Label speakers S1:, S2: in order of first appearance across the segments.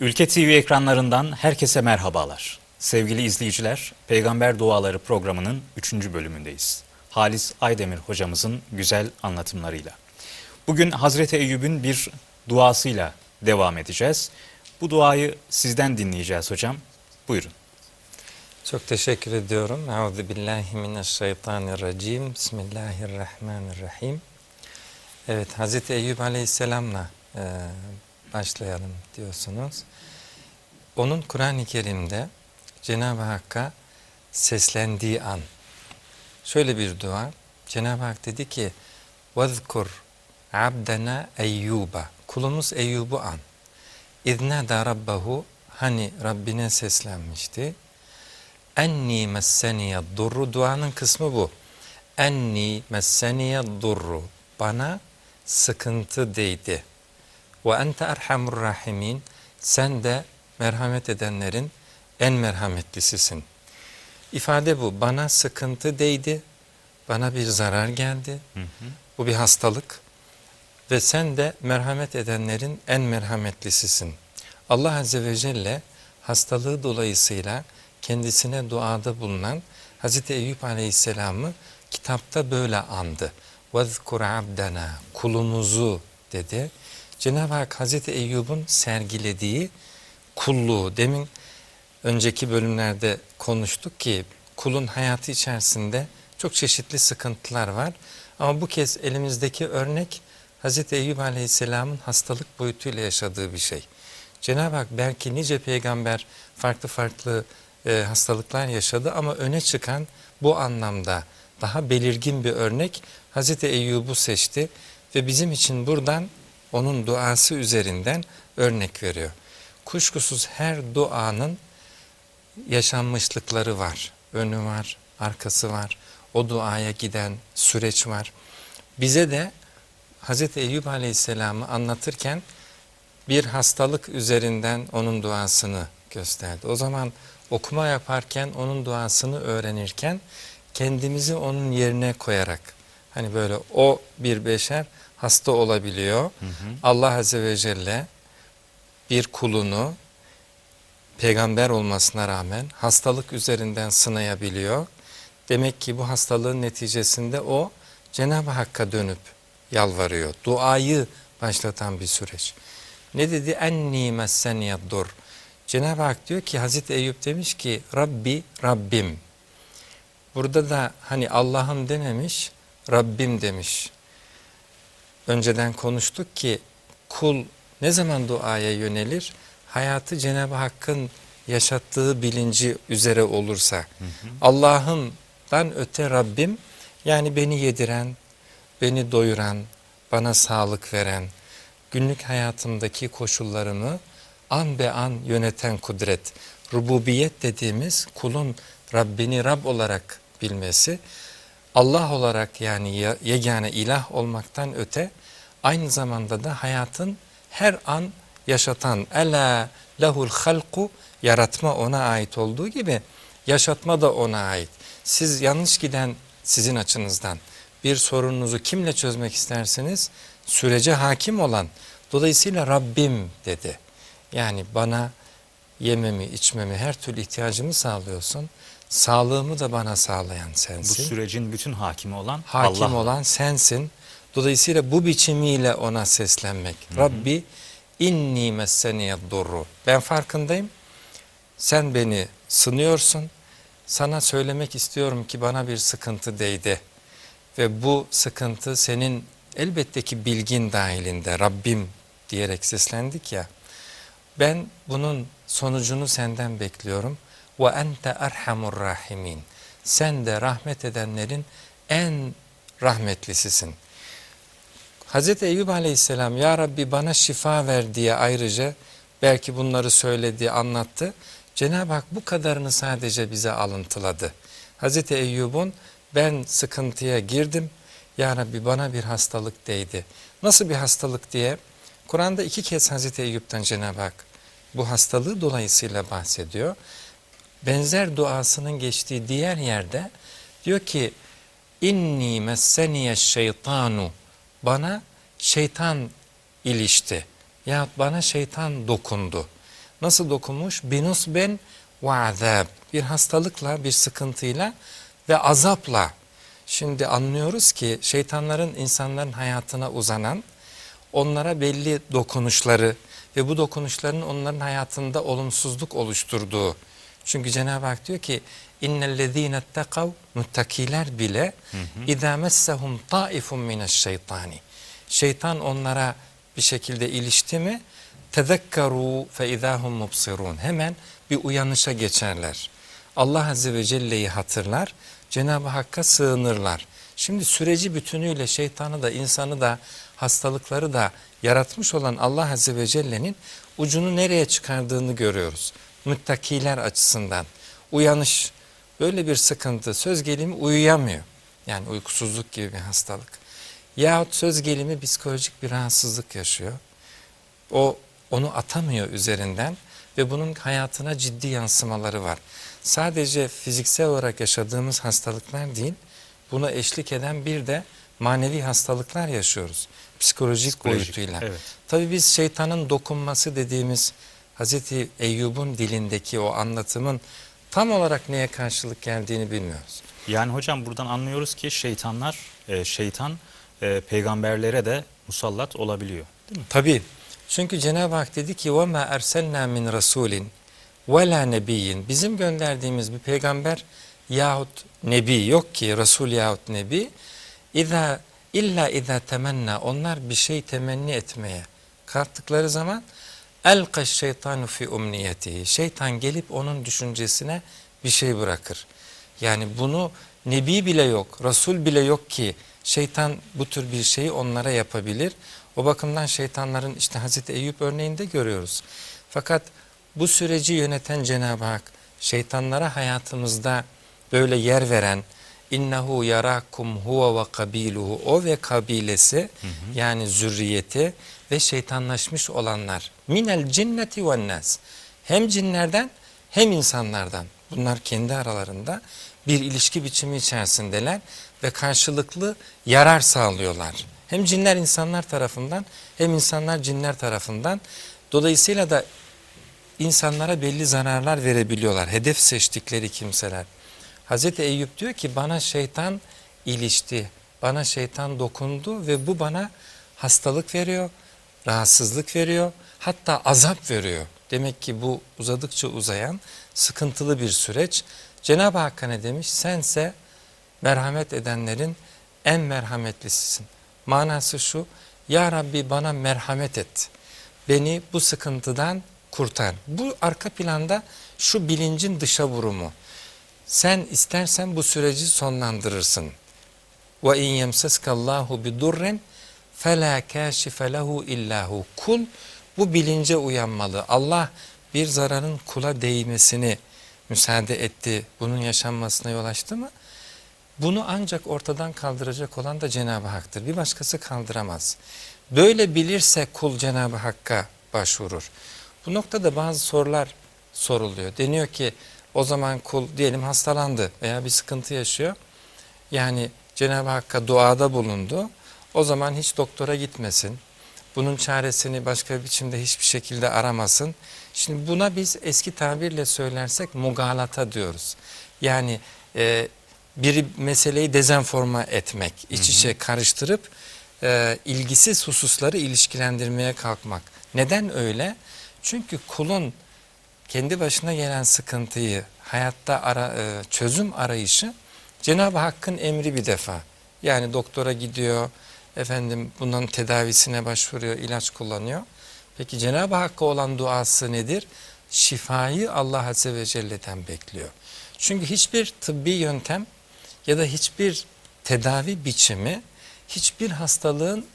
S1: Ülke TV ekranlarından herkese merhabalar. Sevgili izleyiciler, Peygamber Duaları programının 3. bölümündeyiz. Halis Aydemir hocamızın güzel anlatımlarıyla. Bugün Hazreti Eyüp'ün bir duasıyla devam edeceğiz. Bu duayı sizden dinleyeceğiz hocam. Buyurun.
S2: Çok teşekkür ediyorum. Euzu billahi mineşşeytanirracim. Bismillahirrahmanirrahim. Evet, Hazreti Eyüp Aleyhisselam'la e, başlayalım diyorsunuz. Onun Kur'an-ı Kerim'de Cenab-ı Hakk'a seslendiği an. Şöyle bir dua. Cenab-ı Hak dedi ki: "Vezkur abdena Eyyuba." Kulumuz Eyyub'u an. İznâdâ rabbahu hani Rabbine seslenmişti. Enni messeniye durru duanın kısmı bu. Enni messeniye durru bana sıkıntı değdi. Ve ente erhamur rahimin sen de merhamet edenlerin en merhametlisisin. İfade bu. Bana sıkıntı değdi. Bana bir zarar geldi.
S1: Hı hı.
S2: Bu bir hastalık. Ve sen de merhamet edenlerin en merhametlisisin. Allah Azze ve Celle hastalığı dolayısıyla kendisine duada bulunan Hz. Eyüp Aleyhisselam'ı kitapta böyle andı. وَذْكُرْ عَبْدَنَا Kulumuzu dedi. Cenab-ı Hak Hz. Eyyub'un sergilediği kulluğu demin önceki bölümlerde konuştuk ki kulun hayatı içerisinde çok çeşitli sıkıntılar var. Ama bu kez elimizdeki örnek Hz. Eyüp Aleyhisselam'ın hastalık boyutuyla yaşadığı bir şey. Cenab-ı Hak belki nice peygamber farklı farklı e, hastalıklar yaşadı ama öne çıkan bu anlamda daha belirgin bir örnek Hz. Eyyub'u seçti ve bizim için buradan onun duası üzerinden örnek veriyor. Kuşkusuz her duanın yaşanmışlıkları var. Önü var, arkası var. O duaya giden süreç var. Bize de Hz. Eyüp Aleyhisselam'ı anlatırken bir hastalık üzerinden onun duasını gösterdi. O zaman okuma yaparken onun duasını öğrenirken kendimizi onun yerine koyarak hani böyle o bir beşer hasta olabiliyor. Hı hı. Allah Azze ve Celle bir kulunu peygamber olmasına rağmen hastalık üzerinden sınayabiliyor. Demek ki bu hastalığın neticesinde o Cenab-ı Hakk'a dönüp yalvarıyor. Duayı başlatan bir süreç. Ne dedi? Enni messeniyaddur. Cenab-ı Hak diyor ki Hazreti Eyüp demiş ki Rabbi Rabbim. Burada da hani Allah'ım dememiş Rabbim demiş. Önceden konuştuk ki kul ne zaman duaya yönelir? Hayatı Cenab-ı Hakk'ın yaşattığı bilinci üzere olursa. Allah'ımdan öte Rabbim yani beni yediren, beni doyuran, bana sağlık veren, günlük hayatımdaki koşullarımı an be an yöneten kudret. Rububiyet dediğimiz kulun Rabbini Rab olarak bilmesi, Allah olarak yani yegane ilah olmaktan öte aynı zamanda da hayatın her an yaşatan ela lehul halku yaratma ona ait olduğu gibi yaşatma da ona ait. Siz yanlış giden sizin açınızdan bir sorununuzu kimle çözmek istersiniz? Sürece hakim olan dolayısıyla Rabbim dedi. Yani bana yememi içmemi her türlü ihtiyacımı sağlıyorsun. Sağlığımı da bana sağlayan sensin.
S1: Bu sürecin bütün hakimi olan
S2: Hakim
S1: Allah.
S2: olan sensin. Dolayısıyla bu biçimiyle ona seslenmek. Hı hı. Rabbi inni messeniyed durru. Ben farkındayım. Sen beni sınıyorsun. Sana söylemek istiyorum ki bana bir sıkıntı değdi. Ve bu sıkıntı senin elbette ki bilgin dahilinde Rabbim diyerek seslendik ya. Ben bunun sonucunu senden bekliyorum. Ve ente erhamur rahimin. Sen de rahmet edenlerin en rahmetlisisin. Hz. Eyüp aleyhisselam ya Rabbi bana şifa ver diye ayrıca belki bunları söyledi, anlattı. Cenab-ı Hak bu kadarını sadece bize alıntıladı. Hz. Eyyub'un ben sıkıntıya girdim, Ya Rabbi bana bir hastalık değdi. Nasıl bir hastalık diye Kur'an'da iki kez Hz. Eyyub'dan Cenab-ı Hak bu hastalığı dolayısıyla bahsediyor. Benzer duasının geçtiği diğer yerde diyor ki inni messeniye şeytanu bana şeytan ilişti yahut bana şeytan dokundu. Nasıl dokunmuş? Binusben ve azab. Bir hastalıkla, bir sıkıntıyla ve azapla. Şimdi anlıyoruz ki şeytanların insanların hayatına uzanan, onlara belli dokunuşları ve bu dokunuşların onların hayatında olumsuzluk oluşturduğu. Çünkü Cenab-ı Hak diyor ki innellezîne tekav muttakiler bile izâ messehum taifun mineşşeytani. Şeytan onlara bir şekilde ilişti mi tezekkeru fe izâhum mubsirun. Hemen bir uyanışa geçerler. Allah Azze ve Celle'yi hatırlar, Cenab-ı Hakk'a sığınırlar. Şimdi süreci bütünüyle şeytanı da insanı da hastalıkları da yaratmış olan Allah Azze ve Celle'nin ucunu nereye çıkardığını görüyoruz. Müttakiler açısından. Uyanış, böyle bir sıkıntı, söz gelimi uyuyamıyor. Yani uykusuzluk gibi bir hastalık. Yahut söz gelimi psikolojik bir rahatsızlık yaşıyor. O onu atamıyor üzerinden ve bunun hayatına ciddi yansımaları var. Sadece fiziksel olarak yaşadığımız hastalıklar değil, buna eşlik eden bir de manevi hastalıklar yaşıyoruz. Psikolojik,
S1: Psikolojik,
S2: boyutuyla.
S1: evet.
S2: Tabii biz şeytanın dokunması dediğimiz Hazreti Eyyub'un dilindeki o anlatımın tam olarak neye karşılık geldiğini bilmiyoruz.
S1: Yani hocam buradan anlıyoruz ki şeytanlar, e, şeytan e, peygamberlere de musallat olabiliyor. Değil mi?
S2: Tabii. Çünkü Cenab-ı Hak dedi ki وَمَا اَرْسَلْنَا مِنْ رَسُولٍ وَلَا نَبِيٍّ Bizim gönderdiğimiz bir peygamber yahut nebi yok ki Resul yahut nebi İza illa iza temenna onlar bir şey temenni etmeye kalktıkları zaman elkaş şeytanu fi umniyetihi şeytan gelip onun düşüncesine bir şey bırakır. Yani bunu nebi bile yok, resul bile yok ki şeytan bu tür bir şeyi onlara yapabilir. O bakımdan şeytanların işte Hazreti Eyüp örneğinde görüyoruz. Fakat bu süreci yöneten Cenab-ı Hak şeytanlara hayatımızda böyle yer veren innehu yarakum huve ve kabiluhu o ve kabilesi yani zürriyeti ve şeytanlaşmış olanlar minel cinneti ve nas hem cinlerden hem insanlardan bunlar kendi aralarında bir ilişki biçimi içerisindeler ve karşılıklı yarar sağlıyorlar. Hem cinler insanlar tarafından hem insanlar cinler tarafından dolayısıyla da insanlara belli zararlar verebiliyorlar. Hedef seçtikleri kimseler. Hazreti Eyüp diyor ki bana şeytan ilişti, bana şeytan dokundu ve bu bana hastalık veriyor, rahatsızlık veriyor, hatta azap veriyor. Demek ki bu uzadıkça uzayan sıkıntılı bir süreç. Cenab-ı Hakk'a ne demiş? Sense merhamet edenlerin en merhametlisisin. Manası şu, Ya Rabbi bana merhamet et. Beni bu sıkıntıdan kurtar. Bu arka planda şu bilincin dışa vurumu. Sen istersen bu süreci sonlandırırsın. Ve in yemseskallahu bi durrin fela kashife lehu illahu. Kul bu bilince uyanmalı. Allah bir zararın kula değmesini müsaade etti. Bunun yaşanmasına yol açtı mı? Bunu ancak ortadan kaldıracak olan da Cenab-ı Hak'tır. Bir başkası kaldıramaz. Böyle bilirse kul Cenab-ı Hakk'a başvurur. Bu noktada bazı sorular soruluyor. Deniyor ki o zaman kul diyelim hastalandı veya bir sıkıntı yaşıyor. Yani Cenab-ı Hakk'a duada bulundu. O zaman hiç doktora gitmesin. Bunun çaresini başka bir biçimde hiçbir şekilde aramasın. Şimdi buna biz eski tabirle söylersek mugalata diyoruz. Yani e, bir meseleyi dezenforma etmek, iç içe karıştırıp e, ilgisiz hususları ilişkilendirmeye kalkmak. Neden öyle? Çünkü kulun kendi başına gelen sıkıntıyı, hayatta ara, e, çözüm arayışı Cenab-ı Hakk'ın emri bir defa. Yani doktora gidiyor, efendim bunun tedavisine başvuruyor, ilaç kullanıyor. Peki Cenab-ı Hakk'a olan duası nedir? Şifayı Allah Azze ve Celle'den bekliyor. Çünkü hiçbir tıbbi yöntem ya da hiçbir tedavi biçimi hiçbir hastalığın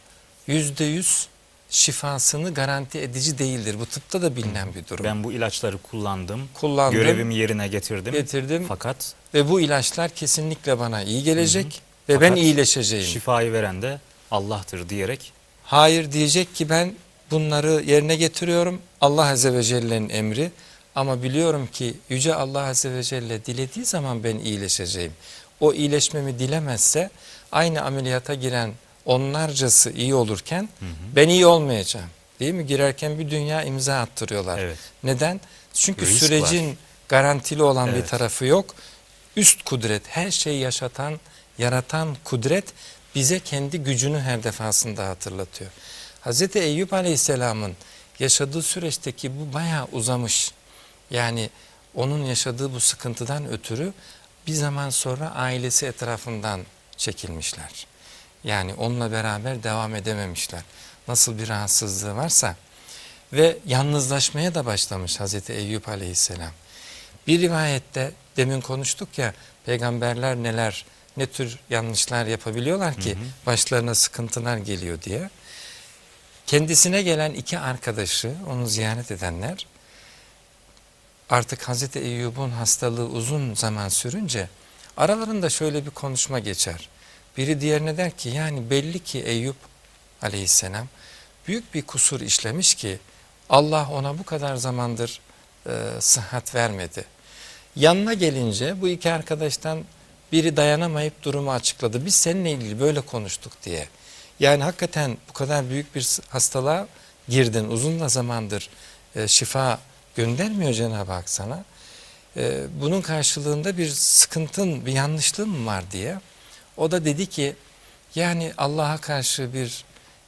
S2: yüzde yüz şifasını garanti edici değildir. Bu tıpta da bilinen bir durum.
S1: Ben bu ilaçları kullandım,
S2: Kullandım,
S1: görevimi yerine getirdim.
S2: getirdim
S1: Fakat
S2: ve bu ilaçlar kesinlikle bana iyi gelecek ve
S1: Fakat
S2: ben iyileşeceğim.
S1: şifayı veren de Allah'tır diyerek
S2: Hayır diyecek ki ben bunları yerine getiriyorum. Allah Azze ve Celle'nin emri. Ama biliyorum ki Yüce Allah Azze ve Celle dilediği zaman ben iyileşeceğim. O iyileşmemi dilemezse aynı ameliyata giren onlarcası iyi olurken ben iyi olmayacağım. Değil mi? Girerken bir dünya imza attırıyorlar.
S1: Evet.
S2: Neden? Çünkü
S1: Risk
S2: sürecin garantili olan bir
S1: Evet.
S2: tarafı yok. Üst kudret, her şeyi yaşatan, yaratan kudret bize kendi gücünü her defasında hatırlatıyor. Hz. Eyüp Aleyhisselam'ın yaşadığı süreçteki bu bayağı uzamış. Yani onun yaşadığı bu sıkıntıdan ötürü bir zaman sonra ailesi etrafından çekilmişler. Yani onunla beraber devam edememişler. Nasıl bir rahatsızlığı varsa ve yalnızlaşmaya da başlamış Hazreti Eyüp Aleyhisselam. Bir rivayette demin konuştuk ya peygamberler neler ne tür yanlışlar yapabiliyorlar ki başlarına sıkıntılar geliyor diye. Kendisine gelen iki arkadaşı onu ziyaret edenler artık Hazreti Eyyub'un hastalığı uzun zaman sürünce aralarında şöyle bir konuşma geçer. Biri diğerine der ki yani belli ki Eyüp aleyhisselam büyük bir kusur işlemiş ki Allah ona bu kadar zamandır e, sıhhat vermedi. Yanına gelince bu iki arkadaştan biri dayanamayıp durumu açıkladı. Biz seninle ilgili böyle konuştuk diye. Yani hakikaten bu kadar büyük bir hastalığa girdin. Uzun da zamandır e, şifa göndermiyor Cenab-ı Hak sana. E, bunun karşılığında bir sıkıntın, bir yanlışlığın mı var diye. O da dedi ki yani Allah'a karşı bir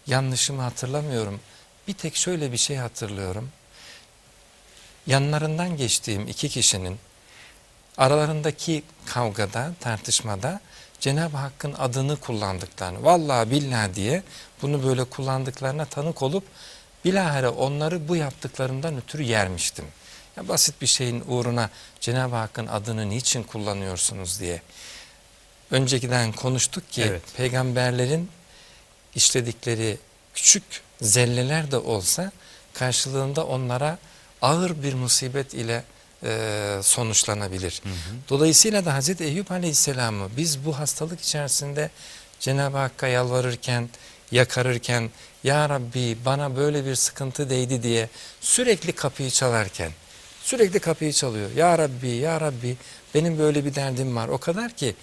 S2: yanlışımı hatırlamıyorum. Bir tek şöyle bir şey hatırlıyorum. Yanlarından geçtiğim iki kişinin aralarındaki kavgada, tartışmada Cenab-ı Hakk'ın adını kullandıklarını, vallahi billahi diye bunu böyle kullandıklarına tanık olup bilahare onları bu yaptıklarından ötürü yermiştim. Ya basit bir şeyin uğruna Cenab-ı Hakk'ın adını niçin kullanıyorsunuz diye. Öncekiden konuştuk ki
S1: Evet.
S2: peygamberlerin işledikleri küçük zelleler de olsa karşılığında onlara ağır bir musibet ile e, sonuçlanabilir. Dolayısıyla da Hazreti Eyüp Aleyhisselam'ı biz bu hastalık içerisinde Cenab-ı Hakk'a yalvarırken, yakarırken Ya Rabbi bana böyle bir sıkıntı değdi diye sürekli kapıyı çalarken sürekli kapıyı çalıyor. Ya Rabbi, Ya Rabbi benim böyle bir derdim var. O kadar ki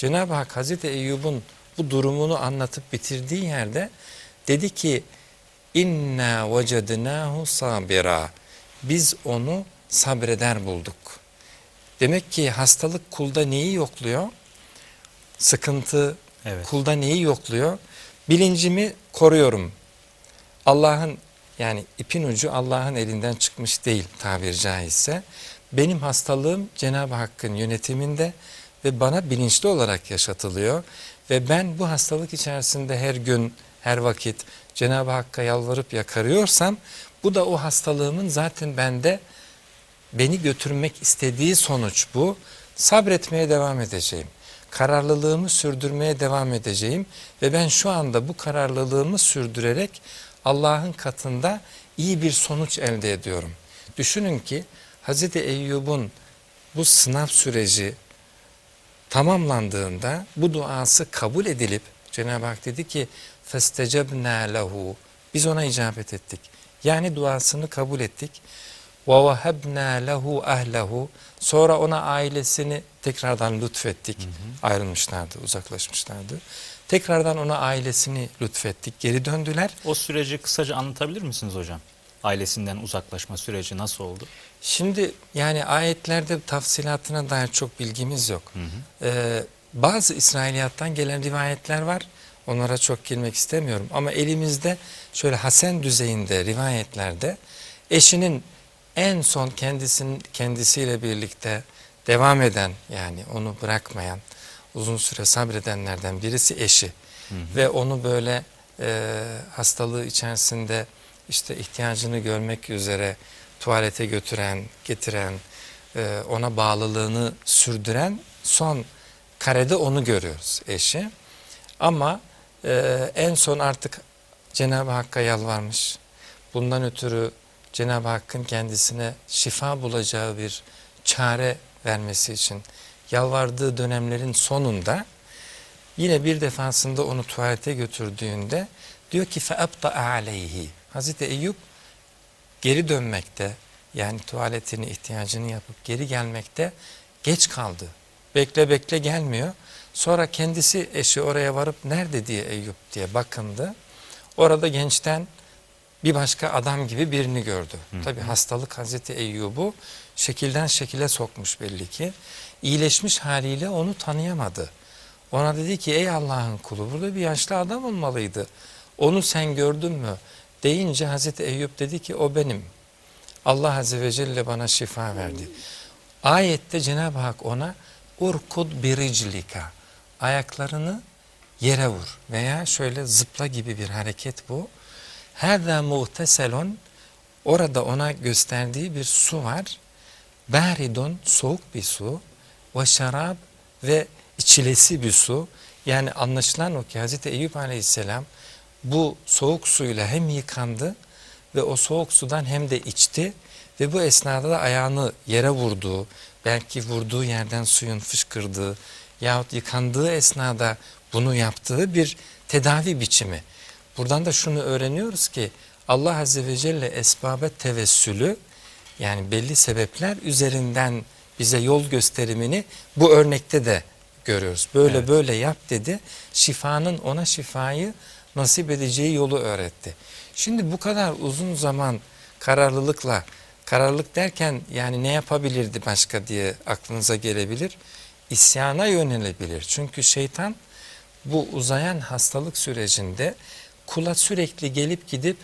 S2: Cenab-ı Hak Hazreti Eyyub'un bu durumunu anlatıp bitirdiği yerde dedi ki inna vecednahu sabira biz onu sabreder bulduk. Demek ki hastalık kulda neyi yokluyor? Sıkıntı
S1: Evet.
S2: kulda neyi yokluyor? Bilincimi koruyorum. Allah'ın yani ipin ucu Allah'ın elinden çıkmış değil tabiri caizse. Benim hastalığım Cenab-ı Hakk'ın yönetiminde ve bana bilinçli olarak yaşatılıyor. Ve ben bu hastalık içerisinde her gün, her vakit Cenab-ı Hakk'a yalvarıp yakarıyorsam bu da o hastalığımın zaten bende beni götürmek istediği sonuç bu. Sabretmeye devam edeceğim. Kararlılığımı sürdürmeye devam edeceğim ve ben şu anda bu kararlılığımı sürdürerek Allah'ın katında iyi bir sonuç elde ediyorum. Düşünün ki Hz. Eyyub'un bu sınav süreci tamamlandığında bu duası kabul edilip Cenab-ı Hak dedi ki فَاسْتَجَبْنَا lehu Biz ona icabet ettik. Yani duasını kabul ettik. وَوَهَبْنَا lehu ahlehu Sonra ona ailesini tekrardan lütfettik. Ayrılmışlardı, uzaklaşmışlardı. Tekrardan ona ailesini lütfettik. Geri döndüler.
S1: O süreci kısaca anlatabilir misiniz hocam? Ailesinden uzaklaşma süreci nasıl oldu?
S2: Şimdi yani ayetlerde tafsilatına dair çok bilgimiz yok. Ee, bazı İsrailiyattan gelen rivayetler var. Onlara çok girmek istemiyorum. Ama elimizde şöyle hasen düzeyinde rivayetlerde eşinin en son kendisinin kendisiyle birlikte devam eden yani onu bırakmayan uzun süre sabredenlerden birisi eşi ve onu böyle e, hastalığı içerisinde işte ihtiyacını görmek üzere tuvalete götüren, getiren, e, ona bağlılığını sürdüren son karede onu görüyoruz eşi. Ama e, en son artık Cenab-ı Hakk'a yalvarmış. Bundan ötürü Cenab-ı Hakk'ın kendisine şifa bulacağı bir çare vermesi için yalvardığı dönemlerin sonunda yine bir defasında onu tuvalete götürdüğünde diyor ki feabta aleyhi Hazreti Eyüp geri dönmekte yani tuvaletini ihtiyacını yapıp geri gelmekte geç kaldı. Bekle bekle gelmiyor. Sonra kendisi eşi oraya varıp nerede diye Eyüp diye bakındı. Orada gençten bir başka adam gibi birini gördü. Tabi hastalık Hazreti Eyyub'u şekilden şekile sokmuş belli ki. İyileşmiş haliyle onu tanıyamadı. Ona dedi ki ey Allah'ın kulu burada bir yaşlı adam olmalıydı. Onu sen gördün mü? Deyince Hazreti Eyüp dedi ki o benim. Allah Azze ve Celle bana şifa verdi. Ayette Cenab-ı Hak ona urkud biriclika ayaklarını yere vur veya şöyle zıpla gibi bir hareket bu. Hâzâ muhteselon orada ona gösterdiği bir su var. Baridun soğuk bir su ve şarab ve içilesi bir su. Yani anlaşılan o ki Hz. Eyüp Aleyhisselam bu soğuk suyla hem yıkandı ve o soğuk sudan hem de içti ve bu esnada da ayağını yere vurduğu, belki vurduğu yerden suyun fışkırdığı yahut yıkandığı esnada bunu yaptığı bir tedavi biçimi. Buradan da şunu öğreniyoruz ki Allah Azze ve Celle esbabe tevessülü yani belli sebepler üzerinden bize yol gösterimini bu örnekte de görüyoruz. Böyle
S1: Evet.
S2: böyle yap dedi. Şifanın ona şifayı nasip edeceği yolu öğretti. Şimdi bu kadar uzun zaman kararlılıkla, kararlılık derken yani ne yapabilirdi başka diye aklınıza gelebilir. İsyana yönelebilir. Çünkü şeytan bu uzayan hastalık sürecinde kula sürekli gelip gidip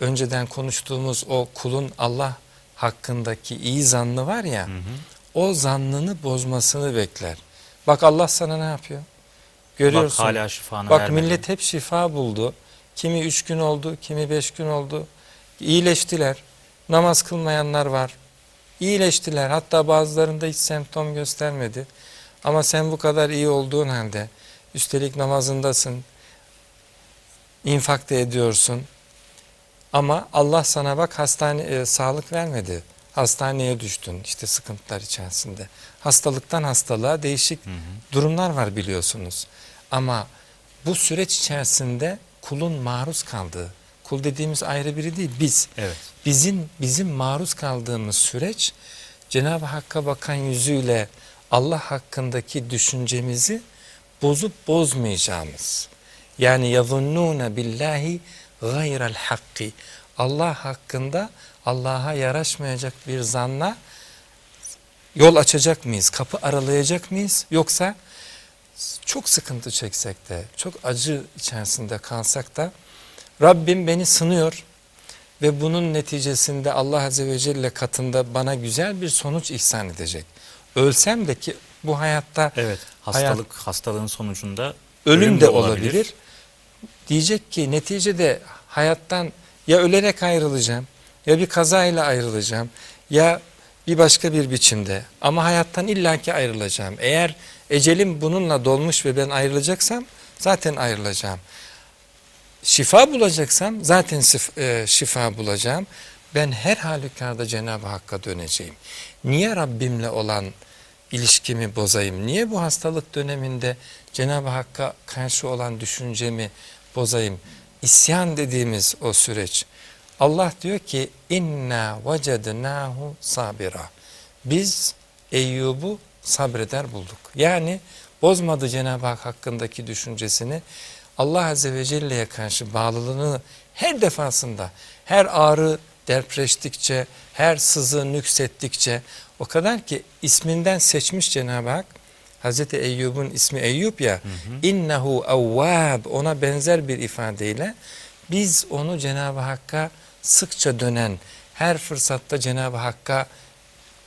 S2: önceden konuştuğumuz o kulun Allah hakkındaki iyi zannı var ya o zannını bozmasını bekler. Bak Allah sana ne yapıyor? Görüyorsun.
S1: Bak hala şifanı
S2: Bak
S1: vermedi.
S2: millet hep şifa buldu. Kimi üç gün oldu, kimi beş gün oldu. İyileştiler. Namaz kılmayanlar var. İyileştiler. Hatta bazılarında hiç semptom göstermedi. Ama sen bu kadar iyi olduğun halde, üstelik namazındasın, infak da ediyorsun. Ama Allah sana bak hastane e, sağlık vermedi. Hastaneye düştün işte sıkıntılar içerisinde. Hastalıktan hastalığa değişik
S1: Hı hı.
S2: durumlar var biliyorsunuz. Ama bu süreç içerisinde kulun maruz kaldığı, kul dediğimiz ayrı biri değil biz.
S1: Evet.
S2: Bizim bizim maruz kaldığımız süreç Cenab-ı Hakk'a bakan yüzüyle Allah hakkındaki düşüncemizi bozup bozmayacağımız. Yani yazunnune billahi gayral hakki. Allah hakkında Allah'a yaraşmayacak bir zanla yol açacak mıyız? Kapı aralayacak mıyız? Yoksa çok sıkıntı çeksek de, çok acı içerisinde kalsak da Rabbim beni sınıyor ve bunun neticesinde Allah Azze ve Celle katında bana güzel bir sonuç ihsan edecek. Ölsem de ki bu hayatta
S1: Evet. Hastalık hastalığın sonucunda
S2: ölüm de olabilir. Diyecek ki neticede hayattan ya ölerek ayrılacağım ya bir kazayla ayrılacağım ya bir başka bir biçimde ama hayattan illaki ayrılacağım. Eğer ecelim bununla dolmuş ve ben ayrılacaksam zaten ayrılacağım. Şifa bulacaksam zaten e, şifa bulacağım. Ben her halükarda Cenab-ı Hakk'a döneceğim. Niye Rabbimle olan ilişkimi bozayım? Niye bu hastalık döneminde Cenab-ı Hakk'a karşı olan düşüncemi bozayım? İsyan dediğimiz o süreç. Allah diyor ki inna vecednahu sabira. Biz Eyyub'u sabreder bulduk. Yani bozmadı Cenab-ı Hak hakkındaki düşüncesini. Allah Azze ve Celle'ye karşı bağlılığını her defasında, her ağrı depreştikçe, her sızı nüksettikçe o kadar ki isminden seçmiş Cenab-ı Hak. Hazreti Eyyub'un ismi Eyyub ya, innehu evvab ona benzer bir ifadeyle biz onu Cenab-ı Hakk'a sıkça dönen, her fırsatta Cenab-ı Hakk'a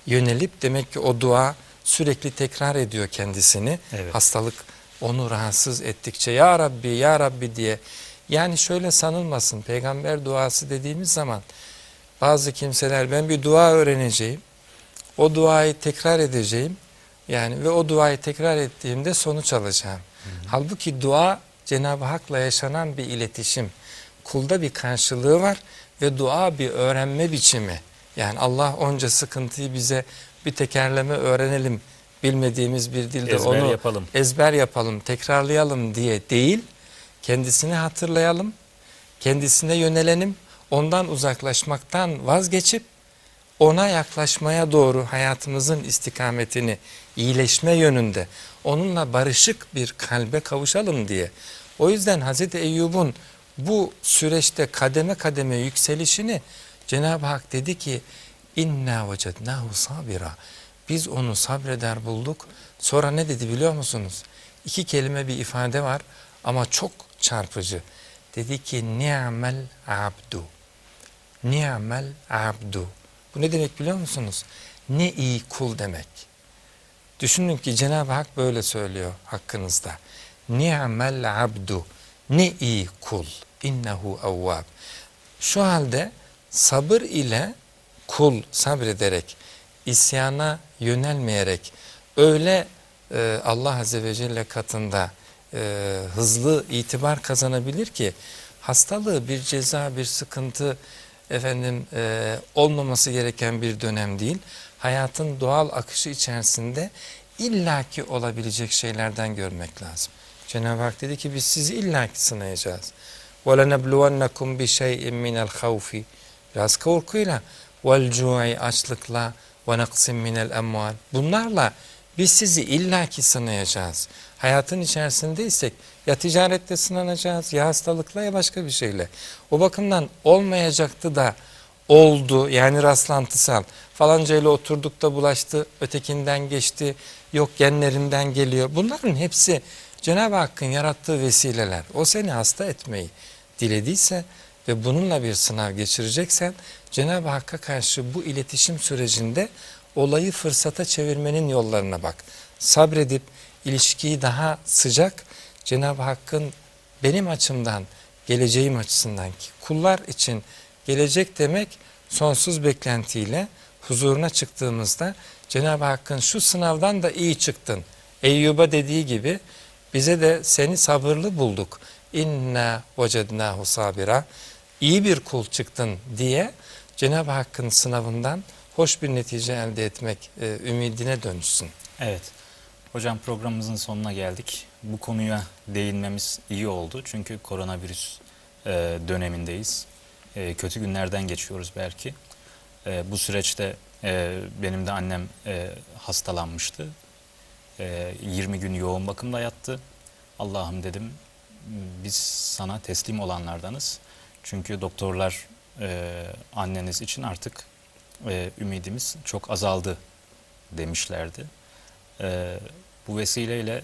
S2: yönelip demek ki o dua sürekli tekrar ediyor kendisini.
S1: Evet.
S2: Hastalık onu rahatsız ettikçe ya Rabbi ya Rabbi diye. Yani şöyle sanılmasın peygamber duası dediğimiz zaman bazı kimseler ben bir dua öğreneceğim. O duayı tekrar edeceğim. Yani ve o duayı tekrar ettiğimde sonuç alacağım. Halbuki dua Cenab-ı Hak'la yaşanan bir iletişim. Kulda bir karşılığı var ve dua bir öğrenme biçimi. Yani Allah onca sıkıntıyı bize bir tekerleme öğrenelim bilmediğimiz bir dilde
S1: Ezber
S2: onu
S1: yapalım.
S2: ezber yapalım, tekrarlayalım diye değil, kendisini hatırlayalım, kendisine yönelelim, ondan uzaklaşmaktan vazgeçip ona yaklaşmaya doğru hayatımızın istikametini iyileşme yönünde onunla barışık bir kalbe kavuşalım diye. O yüzden Hazreti Eyyub'un bu süreçte kademe kademe yükselişini Cenab-ı Hak dedi ki inna vecednahu sabira. Biz onu sabreder bulduk. Sonra ne dedi biliyor musunuz? İki kelime bir ifade var ama çok çarpıcı. Dedi ki ni'mel abdu. Ni'mel abdu. Bu ne demek biliyor musunuz? Ne iyi kul demek. Düşünün ki Cenab-ı Hak böyle söylüyor hakkınızda. Ni'mel abdu. Ne iyi kul. İnnehu evvab. Şu halde sabır ile kul sabrederek, isyana yönelmeyerek öyle e, Allah Azze ve Celle katında e, hızlı itibar kazanabilir ki hastalığı bir ceza, bir sıkıntı efendim e, olmaması gereken bir dönem değil. Hayatın doğal akışı içerisinde illaki olabilecek şeylerden görmek lazım. Cenab-ı Hak dedi ki biz sizi illaki sınayacağız. وَلَنَبْلُوَنَّكُمْ بِشَيْءٍ مِنَ الْخَوْفِ Biraz korkuyla, وَالْجُوعِ açlıkla, وَنَقْسٍ مِنَ الْاَمْوَالِ Bunlarla biz sizi illaki sınayacağız. Hayatın içerisindeysek ya ticarette sınanacağız ya hastalıkla ya başka bir şeyle. O bakımdan olmayacaktı da oldu yani rastlantısal. Falanca ile oturduk da bulaştı, ötekinden geçti, yok genlerinden geliyor. Bunların hepsi Cenab-ı Hakk'ın yarattığı vesileler. O seni hasta etmeyi dilediyse ve bununla bir sınav geçireceksen Cenab-ı Hakk'a karşı bu iletişim sürecinde olayı fırsata çevirmenin yollarına bak. Sabredip ilişkiyi daha sıcak Cenab-ı Hakk'ın benim açımdan, geleceğim açısından ki kullar için gelecek demek sonsuz beklentiyle huzuruna çıktığımızda Cenab-ı Hakk'ın şu sınavdan da iyi çıktın. Eyyub'a dediği gibi bize de seni sabırlı bulduk. İnna vecednahu sabira. İyi bir kul çıktın diye Cenab-ı Hakk'ın sınavından hoş bir netice elde etmek e, ümidine dönüşsün.
S1: Evet. Hocam programımızın sonuna geldik. Bu konuya değinmemiz iyi oldu. Çünkü koronavirüs e, dönemindeyiz. E, kötü günlerden geçiyoruz belki. E, bu süreçte e, benim de annem hastalanmıştı. E, 20 gün yoğun bakımda yattı. Allah'ım dedim biz sana teslim olanlardanız. Çünkü doktorlar anneniz için artık ümidimiz çok azaldı demişlerdi. E, bu vesileyle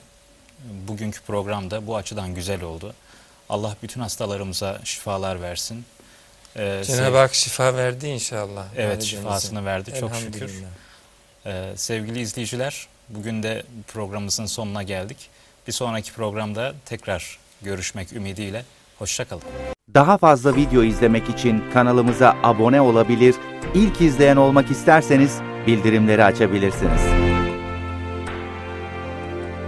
S1: bugünkü programda bu açıdan güzel oldu. Allah bütün hastalarımıza şifalar versin. E,
S2: Cenab-ı Hak şifa verdi inşallah.
S1: Evet şifasını verdi çok şükür. Ee, sevgili izleyiciler, bugün de programımızın sonuna geldik. Bir sonraki programda tekrar görüşmek ümidiyle. Hoşçakalın.
S3: Daha fazla video izlemek için kanalımıza abone olabilir, ilk izleyen olmak isterseniz bildirimleri açabilirsiniz.